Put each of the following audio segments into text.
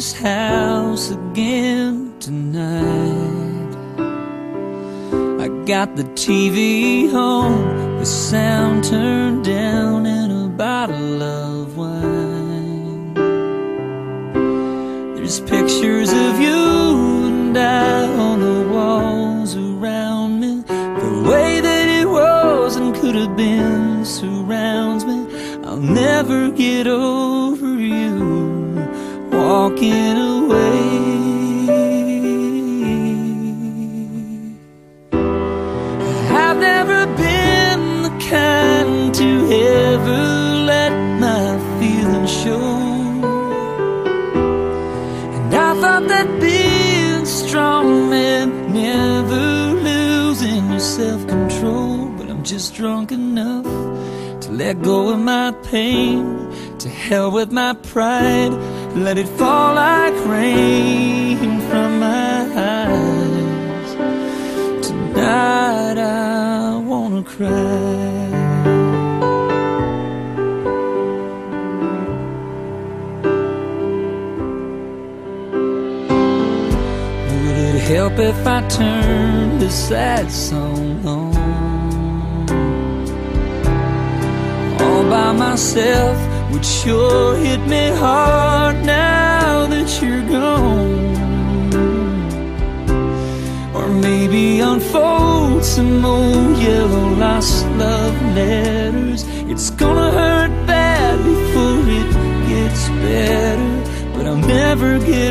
this house again tonight. I got the TV on, the sound turned down, and a bottle of wine. There's pictures of you and I on the walls around me. The way that it was and could have been surrounds me. I'll never get over you walking away. I've never been the kind to ever let my feelings show. And I thought that being strong meant never losing your self control. But I'm just drunk enough to let go of my pain. To hell with my pride, let it fall like rain from my eyes. Tonight I wanna cry. Would it help if I turned this sad song on? All by myself would sure hit me hard now that you're gone. Or maybe unfold some old yellow lost love letters. It's gonna hurt bad before it gets better. But I'll never get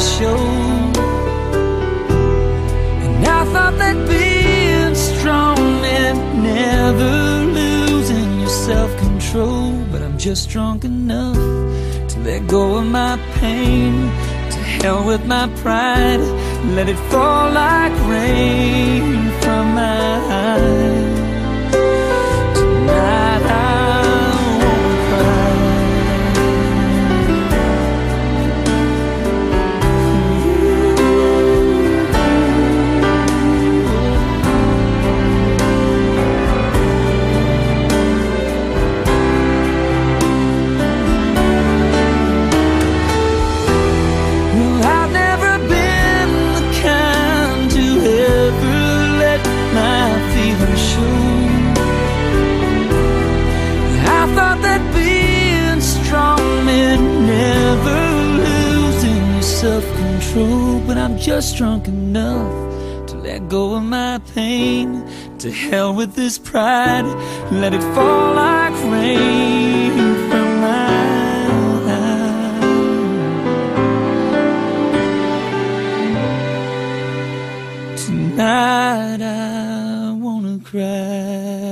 show. And I thought that being strong meant never losing your self control. But I'm just drunk enough to let go of my pain. To hell with my pride, let it fall like rain from my eyes. true, but I'm just drunk enough to let go of my pain. To hell with this pride, let it fall like rain from my eyes. Tonight I wanna cry.